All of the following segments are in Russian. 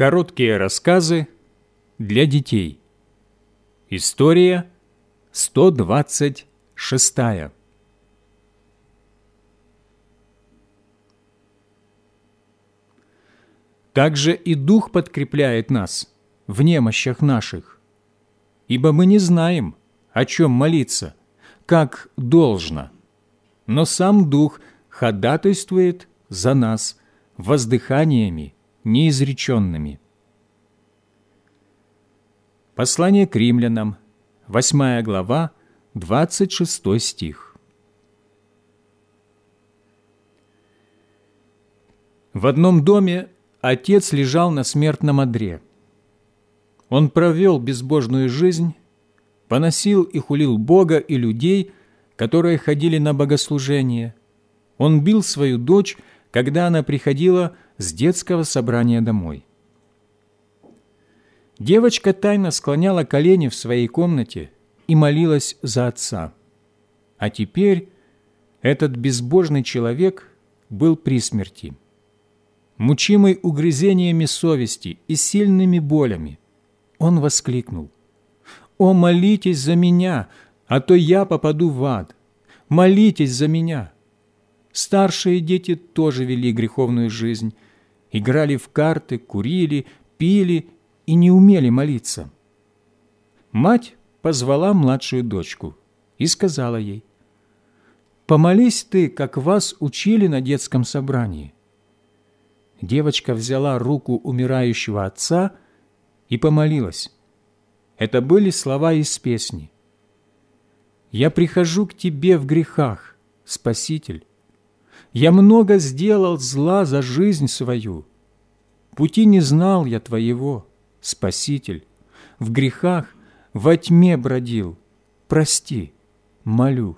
Короткие рассказы для детей. История 126. Также и Дух подкрепляет нас в немощах наших, ибо мы не знаем, о чем молиться, как должно, но сам Дух ходатайствует за нас воздыханиями, неизреченными. Послание к римлянам, 8 глава, 26 стих. В одном доме отец лежал на смертном одре. Он провел безбожную жизнь, поносил и хулил Бога и людей, которые ходили на богослужение. Он бил свою дочь, когда она приходила с детского собрания домой. Девочка тайно склоняла колени в своей комнате и молилась за отца. А теперь этот безбожный человек был при смерти. Мучимый угрызениями совести и сильными болями, он воскликнул. «О, молитесь за меня, а то я попаду в ад! Молитесь за меня!» Старшие дети тоже вели греховную жизнь, играли в карты, курили, пили и не умели молиться. Мать позвала младшую дочку и сказала ей, «Помолись ты, как вас учили на детском собрании». Девочка взяла руку умирающего отца и помолилась. Это были слова из песни. «Я прихожу к тебе в грехах, Спаситель, я много сделал зла за жизнь свою. Пути не знал я Твоего, Спаситель. В грехах во тьме бродил. Прости, молю.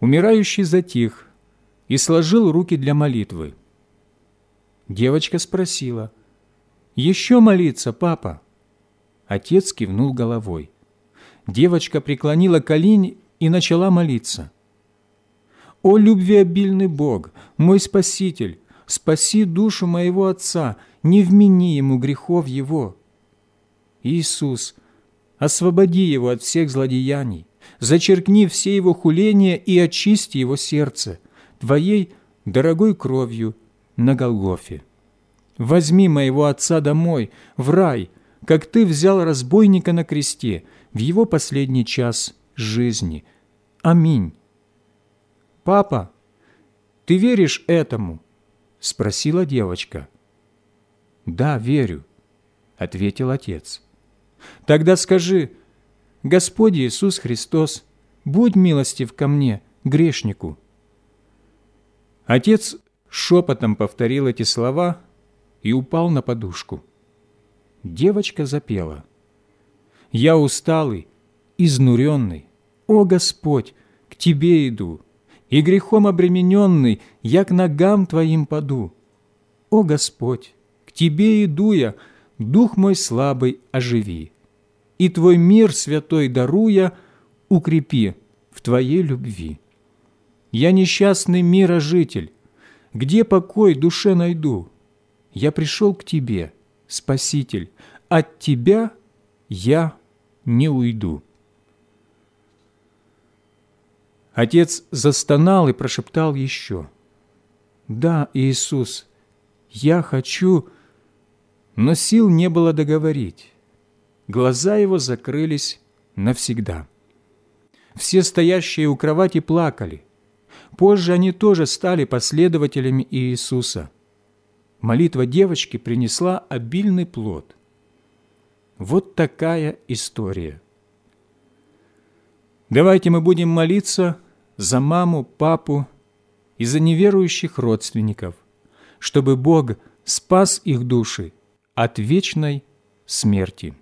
Умирающий затих и сложил руки для молитвы. Девочка спросила, «Еще молиться, папа?» Отец кивнул головой. Девочка преклонила колени и начала молиться – «О любвеобильный Бог, мой Спаситель, спаси душу моего отца, не вмени ему грехов его». Иисус, освободи его от всех злодеяний, зачеркни все его хуления и очисти его сердце Твоей дорогой кровью на Голгофе. Возьми моего отца домой, в рай, как Ты взял разбойника на кресте в его последний час жизни. Аминь. «Папа, ты веришь этому?» – спросила девочка. «Да, верю», – ответил отец. «Тогда скажи, Господь Иисус Христос, будь милостив ко мне, грешнику». Отец шепотом повторил эти слова и упал на подушку. Девочка запела. «Я усталый, изнуренный, о Господь, к Тебе иду, и грехом обремененный я к ногам Твоим паду. О Господь, к Тебе иду я, дух мой слабый оживи, и Твой мир святой даруя, укрепи в Твоей любви. Я несчастный мирожитель, где покой душе найду? Я пришел к Тебе, Спаситель, от Тебя я не уйду». Отец застонал и прошептал еще. «Да, Иисус, я хочу...» Но сил не было договорить. Глаза его закрылись навсегда. Все стоящие у кровати плакали. Позже они тоже стали последователями Иисуса. Молитва девочки принесла обильный плод. Вот такая история. Давайте мы будем молиться за маму, папу и за неверующих родственников, чтобы Бог спас их души от вечной смерти.